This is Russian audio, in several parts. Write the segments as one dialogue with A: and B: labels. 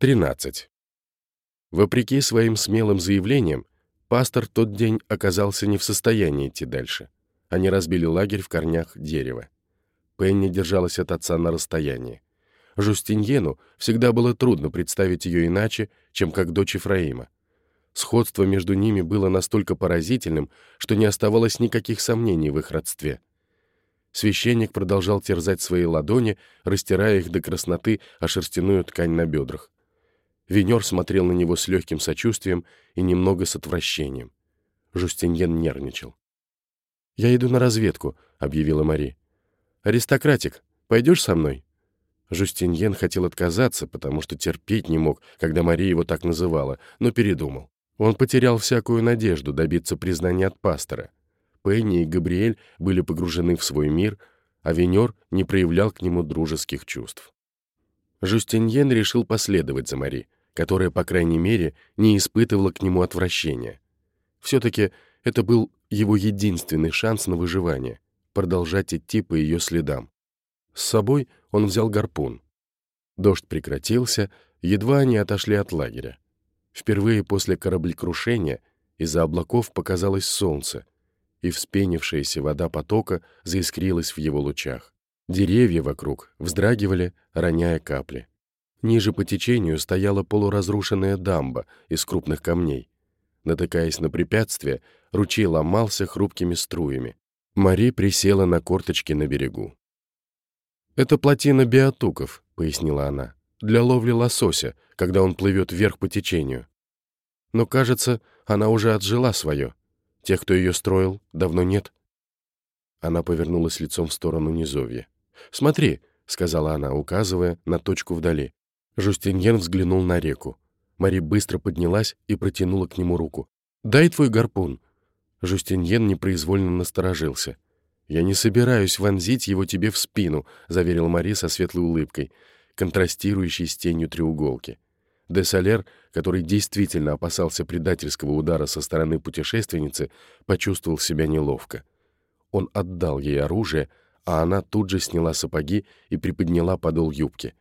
A: 13. Вопреки своим смелым заявлениям, пастор тот день оказался не в состоянии идти дальше. Они разбили лагерь в корнях дерева. Пенни держалась от отца на расстоянии. Жустиньену всегда было трудно представить ее иначе, чем как дочь Ефраима. Сходство между ними было настолько поразительным, что не оставалось никаких сомнений в их родстве. Священник продолжал терзать свои ладони, растирая их до красноты о шерстяную ткань на бедрах. Венер смотрел на него с легким сочувствием и немного с отвращением. Жустиньен нервничал. «Я иду на разведку», — объявила Мари. «Аристократик, пойдешь со мной?» Жустиньен хотел отказаться, потому что терпеть не мог, когда Мари его так называла, но передумал. Он потерял всякую надежду добиться признания от пастора. Пенни и Габриэль были погружены в свой мир, а Венер не проявлял к нему дружеских чувств. Жустиньен решил последовать за Мари — которая, по крайней мере, не испытывала к нему отвращения. Все-таки это был его единственный шанс на выживание — продолжать идти по ее следам. С собой он взял гарпун. Дождь прекратился, едва они отошли от лагеря. Впервые после кораблекрушения из-за облаков показалось солнце, и вспенившаяся вода потока заискрилась в его лучах. Деревья вокруг вздрагивали, роняя капли. Ниже по течению стояла полуразрушенная дамба из крупных камней. Натыкаясь на препятствие, ручей ломался хрупкими струями. Мари присела на корточки на берегу. «Это плотина биотуков», — пояснила она, — «для ловли лосося, когда он плывет вверх по течению. Но, кажется, она уже отжила свое. Тех, кто ее строил, давно нет». Она повернулась лицом в сторону низовья. «Смотри», — сказала она, указывая на точку вдали. Жустиньен взглянул на реку. Мари быстро поднялась и протянула к нему руку. «Дай твой гарпун». Жустиньен непроизвольно насторожился. «Я не собираюсь вонзить его тебе в спину», — заверил Мари со светлой улыбкой, контрастирующей с тенью треуголки. Де Солер, который действительно опасался предательского удара со стороны путешественницы, почувствовал себя неловко. Он отдал ей оружие, а она тут же сняла сапоги и приподняла подол юбки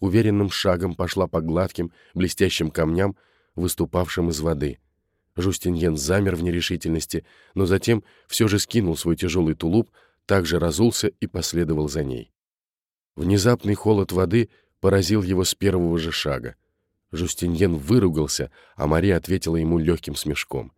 A: уверенным шагом пошла по гладким, блестящим камням, выступавшим из воды. Жустиньен замер в нерешительности, но затем все же скинул свой тяжелый тулуп, также разулся и последовал за ней. Внезапный холод воды поразил его с первого же шага. Жустиньен выругался, а Мария ответила ему легким смешком.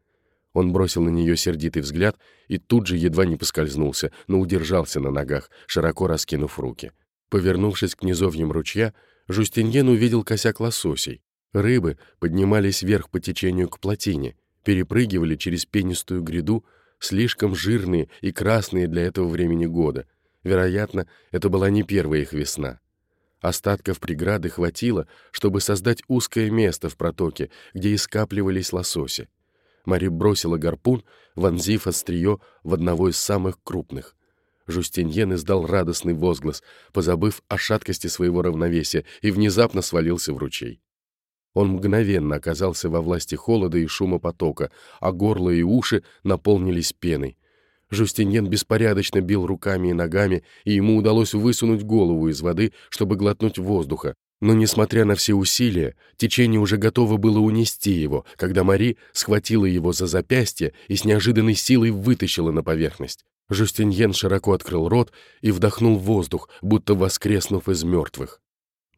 A: Он бросил на нее сердитый взгляд и тут же едва не поскользнулся, но удержался на ногах, широко раскинув руки. Повернувшись к низовьям ручья, Жустиньен увидел косяк лососей. Рыбы поднимались вверх по течению к плотине, перепрыгивали через пенистую гряду, слишком жирные и красные для этого времени года. Вероятно, это была не первая их весна. Остатков преграды хватило, чтобы создать узкое место в протоке, где и скапливались лососи. Мари бросила гарпун, вонзив острие в одного из самых крупных. Жустиньен издал радостный возглас, позабыв о шаткости своего равновесия, и внезапно свалился в ручей. Он мгновенно оказался во власти холода и шума потока, а горло и уши наполнились пеной. Жустиньен беспорядочно бил руками и ногами, и ему удалось высунуть голову из воды, чтобы глотнуть воздуха. Но, несмотря на все усилия, течение уже готово было унести его, когда Мари схватила его за запястье и с неожиданной силой вытащила на поверхность. Жустиньен широко открыл рот и вдохнул воздух, будто воскреснув из мертвых.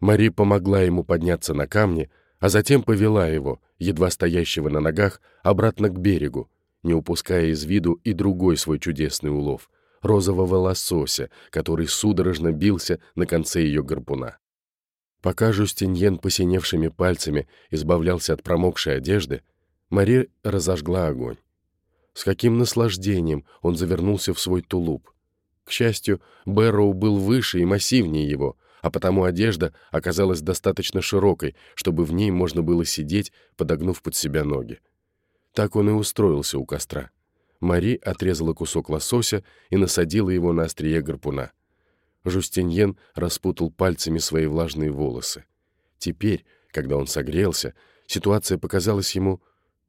A: Мари помогла ему подняться на камни, а затем повела его, едва стоящего на ногах, обратно к берегу, не упуская из виду и другой свой чудесный улов — розового лосося, который судорожно бился на конце ее гарпуна. Пока Жустиньен посиневшими пальцами избавлялся от промокшей одежды, Мари разожгла огонь. С каким наслаждением он завернулся в свой тулуп. К счастью, Бэрроу был выше и массивнее его, а потому одежда оказалась достаточно широкой, чтобы в ней можно было сидеть, подогнув под себя ноги. Так он и устроился у костра. Мари отрезала кусок лосося и насадила его на острие гарпуна. Жустиньен распутал пальцами свои влажные волосы. Теперь, когда он согрелся, ситуация показалась ему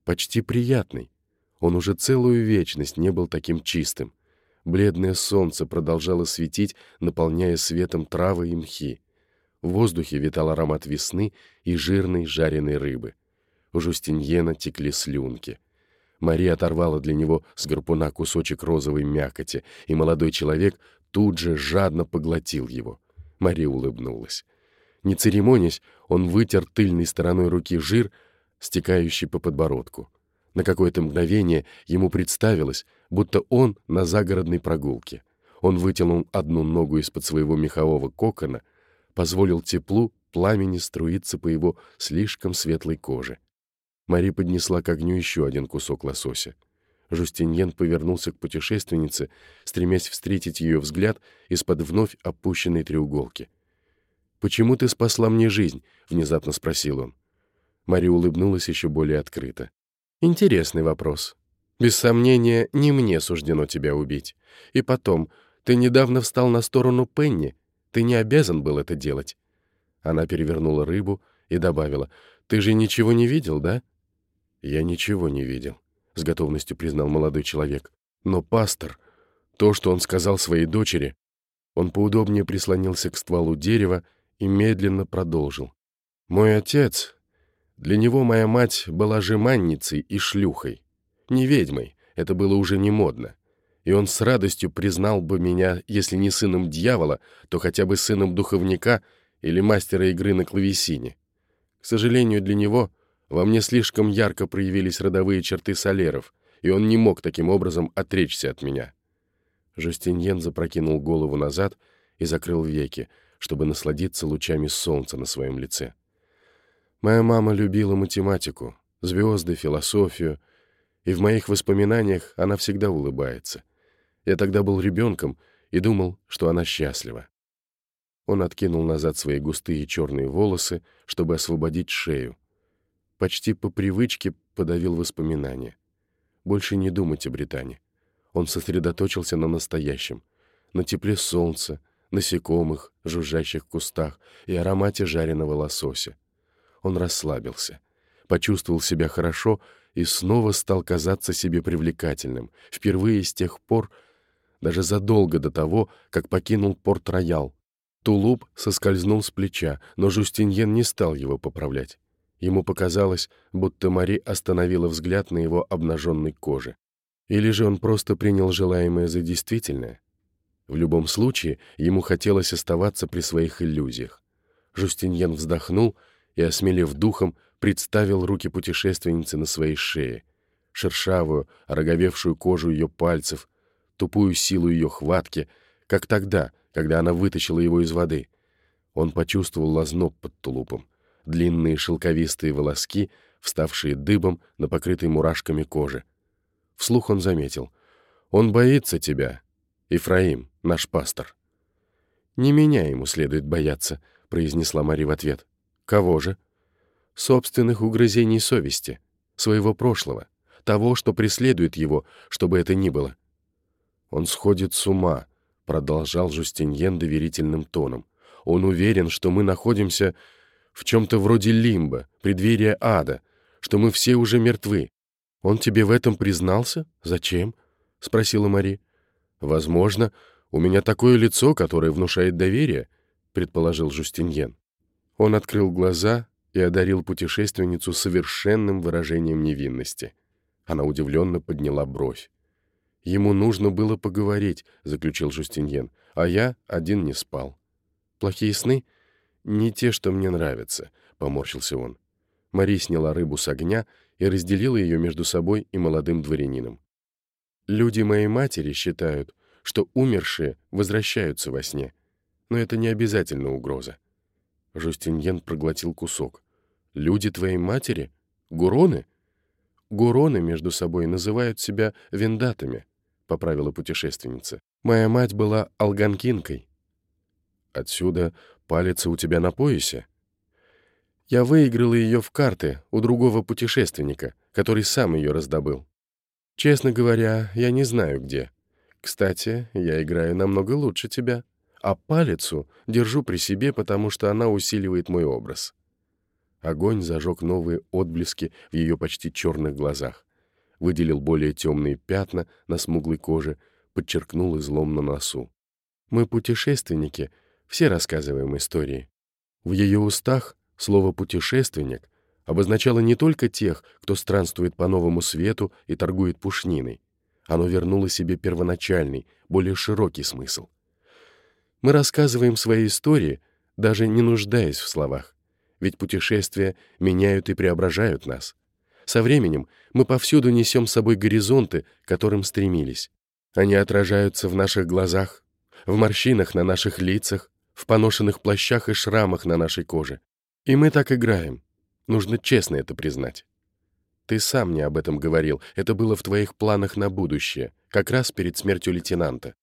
A: почти приятной. Он уже целую вечность не был таким чистым. Бледное солнце продолжало светить, наполняя светом травы и мхи. В воздухе витал аромат весны и жирной жареной рыбы. У Жустиньена текли слюнки. Мария оторвала для него с гарпуна кусочек розовой мякоти, и молодой человек тут же жадно поглотил его. Мария улыбнулась. Не церемонясь, он вытер тыльной стороной руки жир, стекающий по подбородку. На какое-то мгновение ему представилось, будто он на загородной прогулке. Он вытянул одну ногу из-под своего мехового кокона, позволил теплу пламени струиться по его слишком светлой коже. Мари поднесла к огню еще один кусок лосося. Жустиньен повернулся к путешественнице, стремясь встретить ее взгляд из-под вновь опущенной треуголки. «Почему ты спасла мне жизнь?» — внезапно спросил он. Мари улыбнулась еще более открыто. «Интересный вопрос. Без сомнения, не мне суждено тебя убить. И потом, ты недавно встал на сторону Пенни. Ты не обязан был это делать». Она перевернула рыбу и добавила, «Ты же ничего не видел, да?» «Я ничего не видел», — с готовностью признал молодой человек. «Но пастор, то, что он сказал своей дочери...» Он поудобнее прислонился к стволу дерева и медленно продолжил. «Мой отец... Для него моя мать была жеманницей и шлюхой. Не ведьмой, это было уже не модно. И он с радостью признал бы меня, если не сыном дьявола, то хотя бы сыном духовника или мастера игры на клавесине. К сожалению, для него во мне слишком ярко проявились родовые черты солеров, и он не мог таким образом отречься от меня. Жустиньен запрокинул голову назад и закрыл веки, чтобы насладиться лучами солнца на своем лице. Моя мама любила математику, звезды, философию, и в моих воспоминаниях она всегда улыбается. Я тогда был ребенком и думал, что она счастлива. Он откинул назад свои густые черные волосы, чтобы освободить шею, почти по привычке подавил воспоминания. Больше не думать о Британии. Он сосредоточился на настоящем, на тепле солнца, насекомых, жужжащих кустах и аромате жареного лосося. Он расслабился, почувствовал себя хорошо и снова стал казаться себе привлекательным, впервые с тех пор, даже задолго до того, как покинул Порт-Роял. Тулуп соскользнул с плеча, но Жустиньен не стал его поправлять. Ему показалось, будто Мари остановила взгляд на его обнаженной коже. Или же он просто принял желаемое за действительное? В любом случае, ему хотелось оставаться при своих иллюзиях. Жустиньен вздохнул и, осмелев духом, представил руки путешественницы на своей шее, шершавую, ороговевшую кожу ее пальцев, тупую силу ее хватки, как тогда, когда она вытащила его из воды. Он почувствовал лозноб под тулупом длинные шелковистые волоски, вставшие дыбом на покрытой мурашками коже. Вслух он заметил. «Он боится тебя, Ифраим, наш пастор». «Не меня ему следует бояться», — произнесла Мари в ответ. «Кого же?» «Собственных угрызений совести, своего прошлого, того, что преследует его, чтобы это ни было». «Он сходит с ума», — продолжал Жустиньен доверительным тоном. «Он уверен, что мы находимся в чем-то вроде лимба, преддверия ада, что мы все уже мертвы. Он тебе в этом признался? Зачем? — спросила Мари. Возможно, у меня такое лицо, которое внушает доверие, — предположил Жустиньен. Он открыл глаза и одарил путешественницу совершенным выражением невинности. Она удивленно подняла бровь. «Ему нужно было поговорить», — заключил Жустиньен, «а я один не спал». «Плохие сны?» «Не те, что мне нравятся», — поморщился он. Мари сняла рыбу с огня и разделила ее между собой и молодым дворянином. «Люди моей матери считают, что умершие возвращаются во сне, но это не обязательно угроза». Жустиньен проглотил кусок. «Люди твоей матери? Гуроны?» «Гуроны между собой называют себя вендатами», — поправила путешественница. «Моя мать была алганкинкой». Отсюда палец у тебя на поясе?» Я выиграла ее в карты у другого путешественника, который сам ее раздобыл. Честно говоря, я не знаю где. Кстати, я играю намного лучше тебя, а палицу держу при себе, потому что она усиливает мой образ. Огонь зажег новые отблески в ее почти черных глазах, выделил более темные пятна на смуглой коже, подчеркнул излом на носу. Мы путешественники — все рассказываем истории. В ее устах слово «путешественник» обозначало не только тех, кто странствует по новому свету и торгует пушниной. Оно вернуло себе первоначальный, более широкий смысл. Мы рассказываем свои истории, даже не нуждаясь в словах, ведь путешествия меняют и преображают нас. Со временем мы повсюду несем с собой горизонты, к которым стремились. Они отражаются в наших глазах, в морщинах на наших лицах, в поношенных плащах и шрамах на нашей коже. И мы так играем. Нужно честно это признать. Ты сам мне об этом говорил, это было в твоих планах на будущее, как раз перед смертью лейтенанта.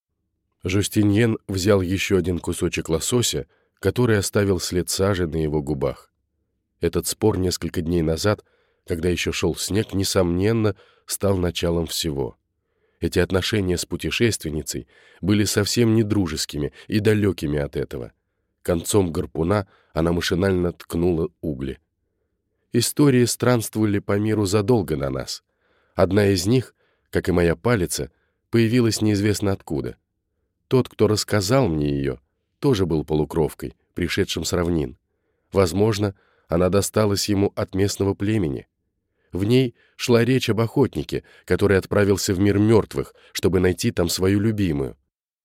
A: Жустиньен взял еще один кусочек лосося, который оставил след сажи на его губах. Этот спор несколько дней назад, когда еще шел снег, несомненно, стал началом всего. Эти отношения с путешественницей были совсем не дружескими и далекими от этого. Концом гарпуна она машинально ткнула угли. Истории странствовали по миру задолго на нас. Одна из них, как и моя палица, появилась неизвестно откуда. Тот, кто рассказал мне ее, тоже был полукровкой, пришедшим с равнин. Возможно, она досталась ему от местного племени — в ней шла речь об охотнике, который отправился в мир мертвых, чтобы найти там свою любимую.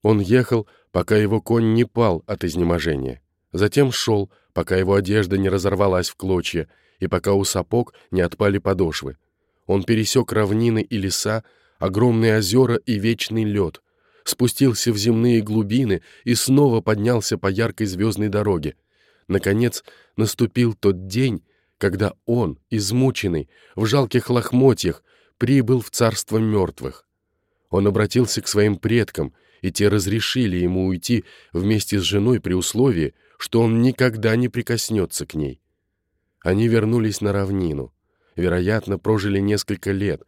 A: Он ехал, пока его конь не пал от изнеможения. Затем шел, пока его одежда не разорвалась в клочья, и пока у сапог не отпали подошвы. Он пересек равнины и леса, огромные озера и вечный лед, спустился в земные глубины и снова поднялся по яркой звездной дороге. Наконец, наступил тот день, когда он, измученный, в жалких лохмотьях, прибыл в царство мертвых. Он обратился к своим предкам, и те разрешили ему уйти вместе с женой при условии, что он никогда не прикоснется к ней. Они вернулись на равнину. Вероятно, прожили несколько лет.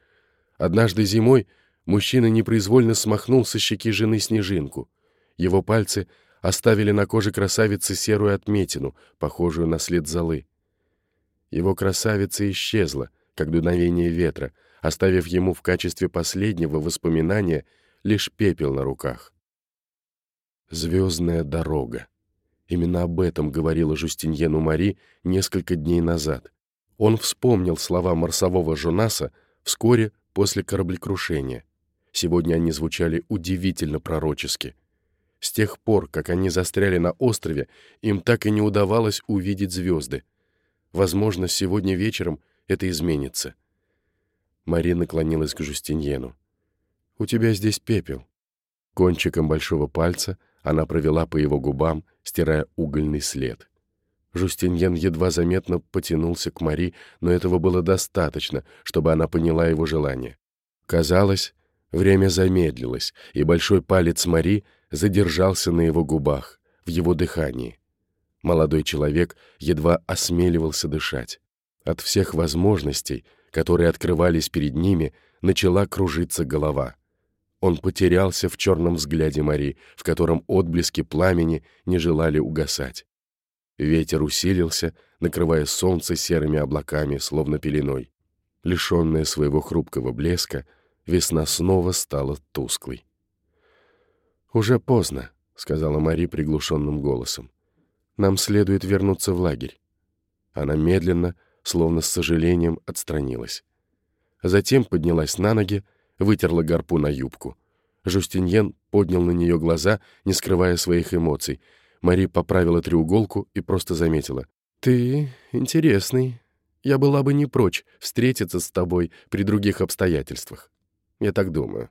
A: Однажды зимой мужчина непроизвольно смахнул со щеки жены снежинку. Его пальцы оставили на коже красавицы серую отметину, похожую на след золы. Его красавица исчезла, как дуновение ветра, оставив ему в качестве последнего воспоминания лишь пепел на руках. «Звездная дорога». Именно об этом говорила Жустиньену Мари несколько дней назад. Он вспомнил слова марсового Жонаса вскоре после кораблекрушения. Сегодня они звучали удивительно пророчески. С тех пор, как они застряли на острове, им так и не удавалось увидеть звезды — Возможно, сегодня вечером это изменится. Мария наклонилась к Жустиньену. «У тебя здесь пепел». Кончиком большого пальца она провела по его губам, стирая угольный след. Жустиньен едва заметно потянулся к Мари, но этого было достаточно, чтобы она поняла его желание. Казалось, время замедлилось, и большой палец Мари задержался на его губах, в его дыхании. Молодой человек едва осмеливался дышать. От всех возможностей, которые открывались перед ними, начала кружиться голова. Он потерялся в черном взгляде Мари, в котором отблески пламени не желали угасать. Ветер усилился, накрывая солнце серыми облаками, словно пеленой. Лишенная своего хрупкого блеска, весна снова стала тусклой. «Уже поздно», — сказала Мари приглушенным голосом. Нам следует вернуться в лагерь». Она медленно, словно с сожалением, отстранилась. Затем поднялась на ноги, вытерла гарпу на юбку. Жустиньен поднял на нее глаза, не скрывая своих эмоций. Мари поправила треуголку и просто заметила. «Ты интересный. Я была бы не прочь встретиться с тобой при других обстоятельствах. Я так думаю».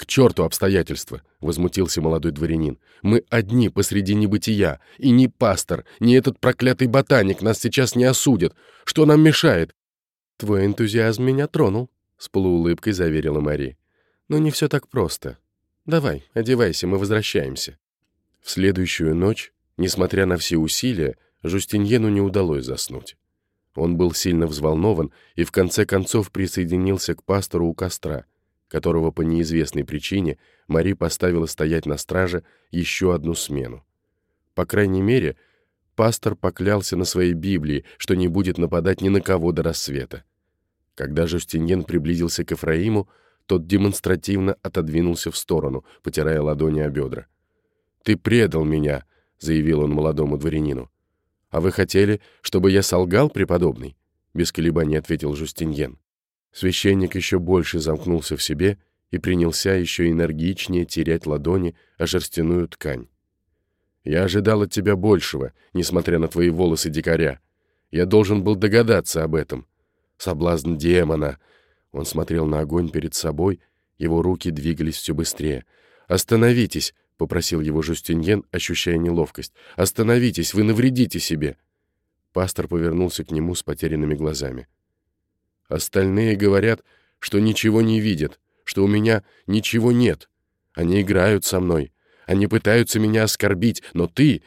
A: «К черту обстоятельства!» — возмутился молодой дворянин. «Мы одни посреди небытия, и ни пастор, ни этот проклятый ботаник нас сейчас не осудят. Что нам мешает?» «Твой энтузиазм меня тронул», — с полуулыбкой заверила Мари. «Но не все так просто. Давай, одевайся, мы возвращаемся». В следующую ночь, несмотря на все усилия, Жустиньену не удалось заснуть. Он был сильно взволнован и в конце концов присоединился к пастору у костра — которого по неизвестной причине Мари поставила стоять на страже еще одну смену. По крайней мере, пастор поклялся на своей Библии, что не будет нападать ни на кого до рассвета. Когда Жустиньен приблизился к Эфраиму, тот демонстративно отодвинулся в сторону, потирая ладони о бедра. «Ты предал меня», — заявил он молодому дворянину. «А вы хотели, чтобы я солгал, преподобный?» — без колебаний ответил Жустиньен. Священник еще больше замкнулся в себе и принялся еще энергичнее терять ладони о шерстяную ткань. «Я ожидал от тебя большего, несмотря на твои волосы дикаря. Я должен был догадаться об этом. Соблазн демона!» Он смотрел на огонь перед собой, его руки двигались все быстрее. «Остановитесь!» — попросил его Жустиньен, ощущая неловкость. «Остановитесь, вы навредите себе!» Пастор повернулся к нему с потерянными глазами. «Остальные говорят, что ничего не видят, что у меня ничего нет. Они играют со мной, они пытаются меня оскорбить, но ты...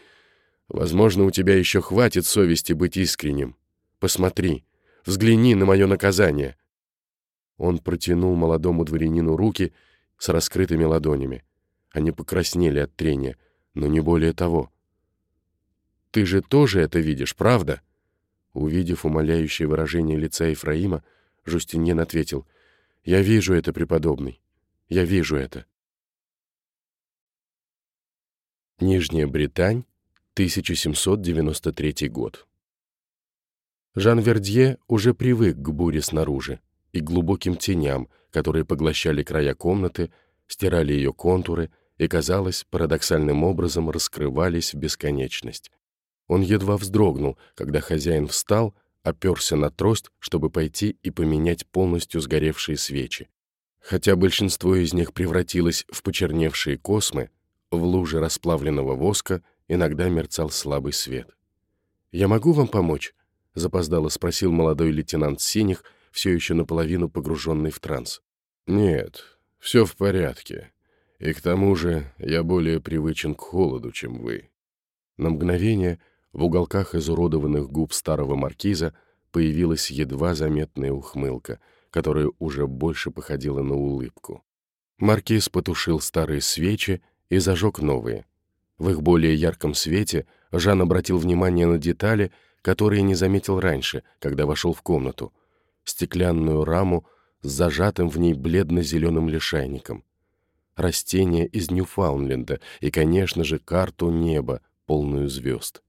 A: Возможно, у тебя еще хватит совести быть искренним. Посмотри, взгляни на мое наказание». Он протянул молодому дворянину руки с раскрытыми ладонями. Они покраснели от трения, но не более того. «Ты же тоже это видишь, правда?» Увидев умоляющее выражение лица Ефраима, Жустиньен ответил, «Я вижу это, преподобный, я вижу это». Нижняя Британь, 1793 год. Жан Вердье уже привык к буре снаружи и глубоким теням, которые поглощали края комнаты, стирали ее контуры и, казалось, парадоксальным образом раскрывались в бесконечность. Он едва вздрогнул, когда хозяин встал, оперся на трость, чтобы пойти и поменять полностью сгоревшие свечи. Хотя большинство из них превратилось в почерневшие космы, в луже расплавленного воска иногда мерцал слабый свет. «Я могу вам помочь?» — запоздало спросил молодой лейтенант Синих, все еще наполовину погруженный в транс. «Нет, все в порядке. И к тому же я более привычен к холоду, чем вы». На мгновение в уголках изуродованных губ старого маркиза появилась едва заметная ухмылка, которая уже больше походила на улыбку. Маркиз потушил старые свечи и зажег новые. В их более ярком свете Жан обратил внимание на детали, которые не заметил раньше, когда вошел в комнату — стеклянную раму с зажатым в ней бледно-зеленым лишайником, растение из Ньюфаундленда и, конечно же, карту неба, полную звезд.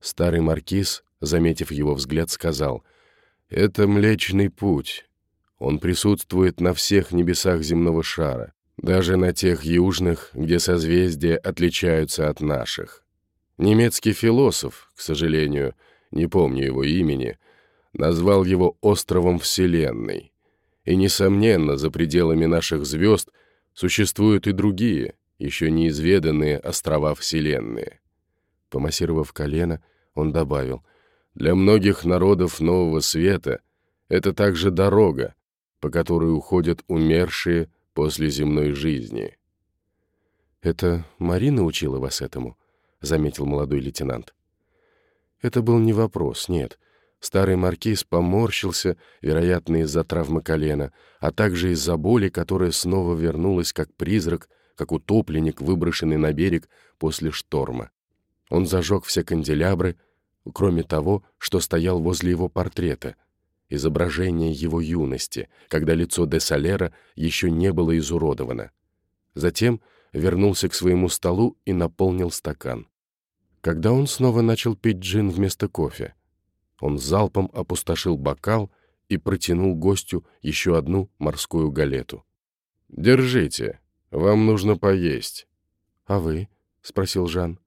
A: Старый маркиз, заметив его взгляд, сказал, «Это Млечный Путь. Он присутствует на всех небесах земного шара, даже на тех южных, где созвездия отличаются от наших. Немецкий философ, к сожалению, не помню его имени, — назвал его островом Вселенной. И, несомненно, за пределами наших звезд существуют и другие, еще неизведанные острова Вселенной. Помассировав колено, он добавил, «Для многих народов Нового Света это также дорога, по которой уходят умершие после земной жизни». «Это Марина учила вас этому?» — заметил молодой лейтенант. Это был не вопрос, нет — Старый маркиз поморщился, вероятно, из-за травмы колена, а также из-за боли, которая снова вернулась как призрак, как утопленник, выброшенный на берег после шторма. Он зажег все канделябры, кроме того, что стоял возле его портрета, изображение его юности, когда лицо де Салера еще не было изуродовано. Затем вернулся к своему столу и наполнил стакан. Когда он снова начал пить джин вместо кофе — он залпом опустошил бокал и протянул гостю еще одну морскую галету. «Держите, вам нужно поесть». «А вы?» — спросил Жан.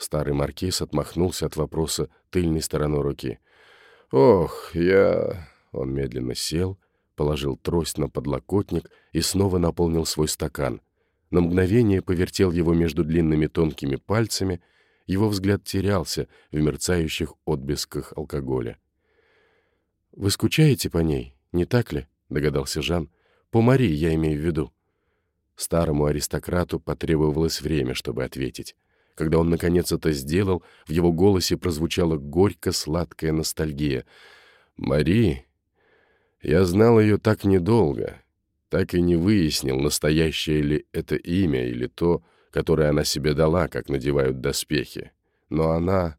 A: Старый маркиз отмахнулся от вопроса тыльной стороной руки. «Ох, я...» Он медленно сел, положил трость на подлокотник и снова наполнил свой стакан. На мгновение повертел его между длинными тонкими пальцами — его взгляд терялся в мерцающих отблесках алкоголя. «Вы скучаете по ней, не так ли?» — догадался Жан. «По Мари, я имею в виду». Старому аристократу потребовалось время, чтобы ответить. Когда он наконец это сделал, в его голосе прозвучала горько-сладкая ностальгия. «Мари? Я знал ее так недолго, так и не выяснил, настоящее ли это имя или то, которое она себе дала, как надевают доспехи. Но она...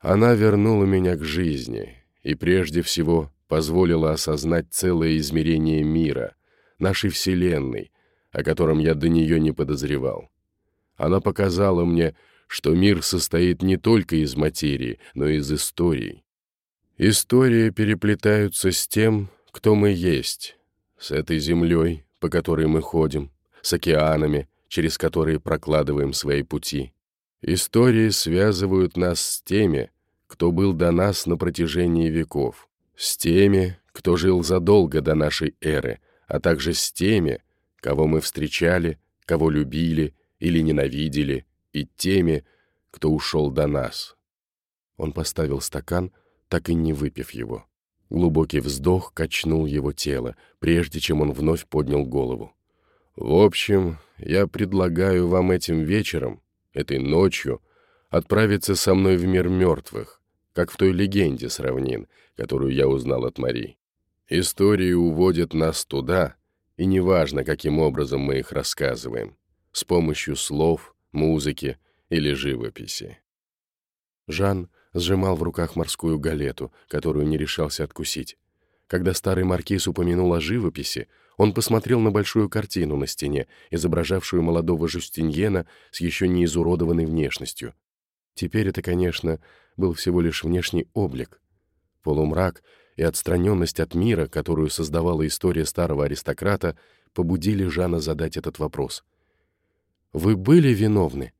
A: Она вернула меня к жизни и прежде всего позволила осознать целое измерение мира, нашей Вселенной, о котором я до нее не подозревал. Она показала мне, что мир состоит не только из материи, но и из истории. Истории переплетаются с тем, кто мы есть, с этой землей, по которой мы ходим, с океанами, через которые прокладываем свои пути. Истории связывают нас с теми, кто был до нас на протяжении веков, с теми, кто жил задолго до нашей эры, а также с теми, кого мы встречали, кого любили или ненавидели, и теми, кто ушел до нас. Он поставил стакан, так и не выпив его. Глубокий вздох качнул его тело, прежде чем он вновь поднял голову. «В общем, я предлагаю вам этим вечером, этой ночью, отправиться со мной в мир мертвых, как в той легенде с равнин, которую я узнал от Мари. Истории уводят нас туда, и неважно, каким образом мы их рассказываем, с помощью слов, музыки или живописи. Жан сжимал в руках морскую галету, которую не решался откусить. Когда старый маркиз упомянул о живописи, он посмотрел на большую картину на стене, изображавшую молодого Жустиньена с еще не изуродованной внешностью. Теперь это, конечно, был всего лишь внешний облик. Полумрак и отстраненность от мира, которую создавала история старого аристократа, побудили Жана задать этот вопрос. «Вы были виновны?»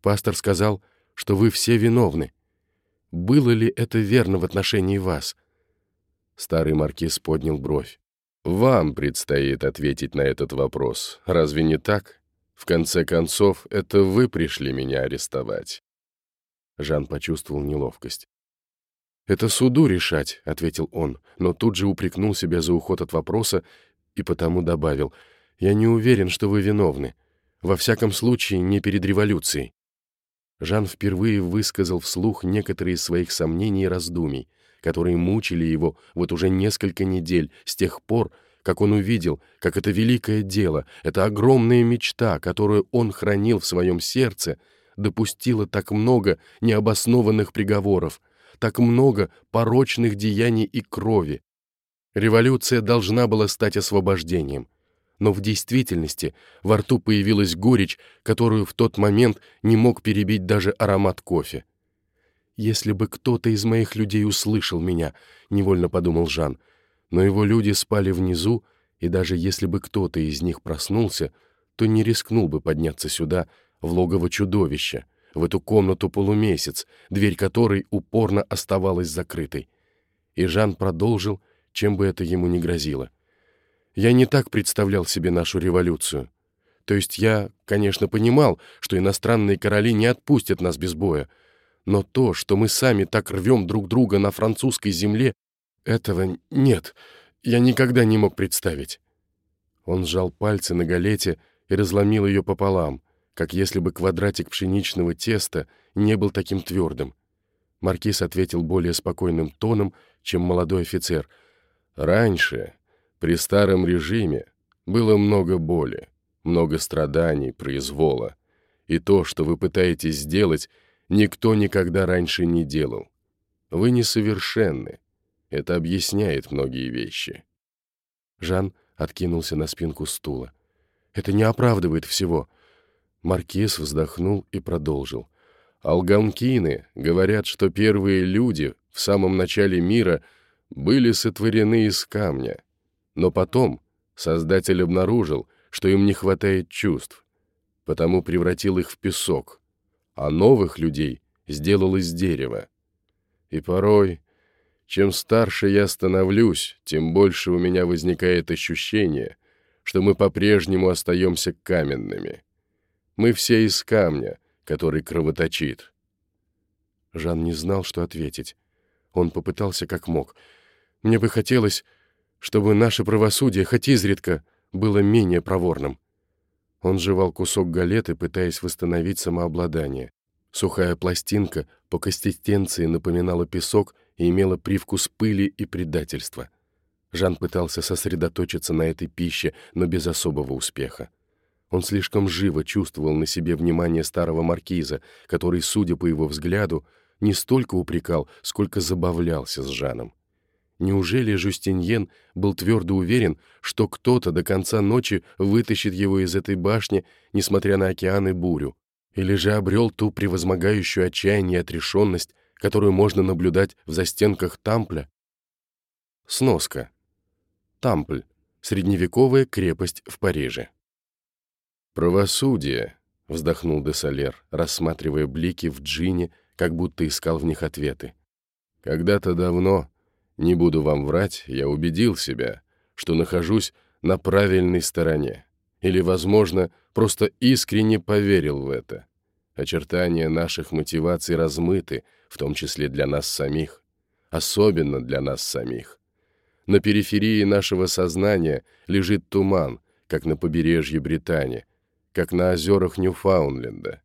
A: Пастор сказал, что вы все виновны. Было ли это верно в отношении вас?» Старый маркиз поднял бровь. «Вам предстоит ответить на этот вопрос. Разве не так? В конце концов, это вы пришли меня арестовать». Жан почувствовал неловкость. «Это суду решать», — ответил он, но тут же упрекнул себя за уход от вопроса и потому добавил, «Я не уверен, что вы виновны. Во всяком случае, не перед революцией». Жан впервые высказал вслух некоторые из своих сомнений и раздумий, которые мучили его вот уже несколько недель с тех пор, как он увидел, как это великое дело, эта огромная мечта, которую он хранил в своем сердце, допустила так много необоснованных приговоров, так много порочных деяний и крови. Революция должна была стать освобождением но в действительности во рту появилась горечь, которую в тот момент не мог перебить даже аромат кофе. «Если бы кто-то из моих людей услышал меня», — невольно подумал Жан, но его люди спали внизу, и даже если бы кто-то из них проснулся, то не рискнул бы подняться сюда, в логово чудовища, в эту комнату полумесяц, дверь которой упорно оставалась закрытой. И Жан продолжил, чем бы это ему ни грозило — я не так представлял себе нашу революцию. То есть я, конечно, понимал, что иностранные короли не отпустят нас без боя, но то, что мы сами так рвем друг друга на французской земле, этого нет, я никогда не мог представить. Он сжал пальцы на галете и разломил ее пополам, как если бы квадратик пшеничного теста не был таким твердым. Маркиз ответил более спокойным тоном, чем молодой офицер. «Раньше при старом режиме было много боли, много страданий, произвола. И то, что вы пытаетесь сделать, никто никогда раньше не делал. Вы несовершенны. Это объясняет многие вещи. Жан откинулся на спинку стула. Это не оправдывает всего. Маркиз вздохнул и продолжил. Алганкины говорят, что первые люди в самом начале мира были сотворены из камня — но потом Создатель обнаружил, что им не хватает чувств, потому превратил их в песок, а новых людей сделал из дерева. И порой, чем старше я становлюсь, тем больше у меня возникает ощущение, что мы по-прежнему остаемся каменными. Мы все из камня, который кровоточит. Жан не знал, что ответить. Он попытался как мог. «Мне бы хотелось, чтобы наше правосудие, хоть изредка, было менее проворным. Он жевал кусок галеты, пытаясь восстановить самообладание. Сухая пластинка по консистенции напоминала песок и имела привкус пыли и предательства. Жан пытался сосредоточиться на этой пище, но без особого успеха. Он слишком живо чувствовал на себе внимание старого маркиза, который, судя по его взгляду, не столько упрекал, сколько забавлялся с Жаном. Неужели Жюстиньен был твердо уверен, что кто-то до конца ночи вытащит его из этой башни, несмотря на океан и бурю? Или же обрел ту превозмогающую отчаяние и отрешенность, которую можно наблюдать в застенках Тампля? Сноска. Тампль — средневековая крепость в Париже. «Правосудие», — вздохнул Десалер, рассматривая блики в джине, как будто искал в них ответы. «Когда-то давно, не буду вам врать, я убедил себя, что нахожусь на правильной стороне. Или, возможно, просто искренне поверил в это. Очертания наших мотиваций размыты, в том числе для нас самих. Особенно для нас самих. На периферии нашего сознания лежит туман, как на побережье Британии, как на озерах Ньюфаундленда.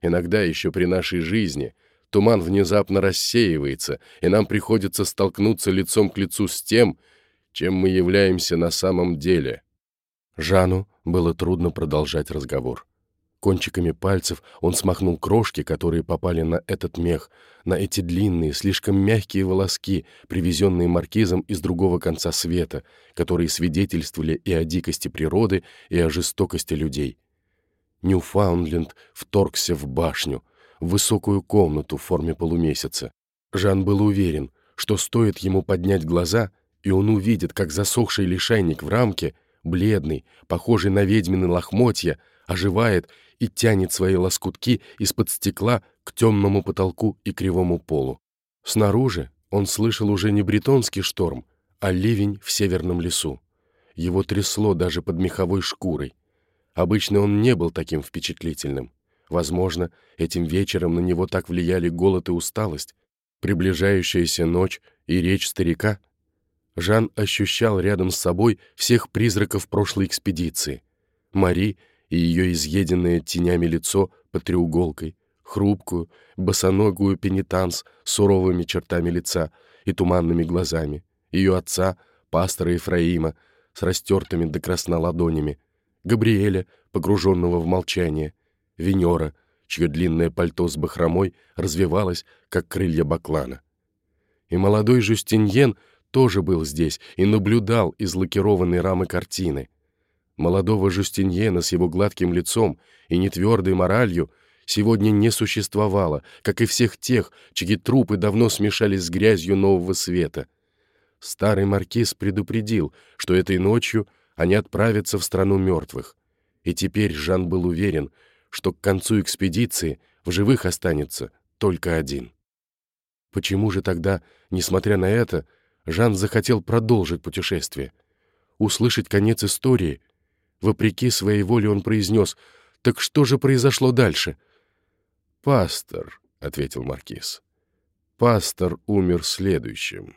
A: Иногда еще при нашей жизни туман внезапно рассеивается, и нам приходится столкнуться лицом к лицу с тем, чем мы являемся на самом деле. Жану было трудно продолжать разговор. Кончиками пальцев он смахнул крошки, которые попали на этот мех, на эти длинные, слишком мягкие волоски, привезенные маркизом из другого конца света, которые свидетельствовали и о дикости природы, и о жестокости людей. Ньюфаундленд вторгся в башню, высокую комнату в форме полумесяца. Жан был уверен, что стоит ему поднять глаза, и он увидит, как засохший лишайник в рамке, бледный, похожий на ведьмины лохмотья, оживает и тянет свои лоскутки из-под стекла к темному потолку и кривому полу. Снаружи он слышал уже не бретонский шторм, а ливень в северном лесу. Его трясло даже под меховой шкурой. Обычно он не был таким впечатлительным. Возможно, этим вечером на него так влияли голод и усталость, приближающаяся ночь и речь старика. Жан ощущал рядом с собой всех призраков прошлой экспедиции. Мари и ее изъеденное тенями лицо под треуголкой, хрупкую, босоногую пенитанс с суровыми чертами лица и туманными глазами, ее отца, пастора Ефраима, с растертыми до красна ладонями, Габриэля, погруженного в молчание, Венера, чье длинное пальто с бахромой развивалось, как крылья баклана. И молодой Жюстиньен тоже был здесь и наблюдал из лакированной рамы картины — Молодого Жустиньена с его гладким лицом и нетвердой моралью сегодня не существовало, как и всех тех, чьи трупы давно смешались с грязью нового света. Старый маркиз предупредил, что этой ночью они отправятся в страну мертвых. И теперь Жан был уверен, что к концу экспедиции в живых останется только один. Почему же тогда, несмотря на это, Жан захотел продолжить путешествие? Услышать конец истории — Вопреки своей воле он произнес, «Так что же произошло дальше?» «Пастор», — ответил Маркиз. «Пастор умер следующим».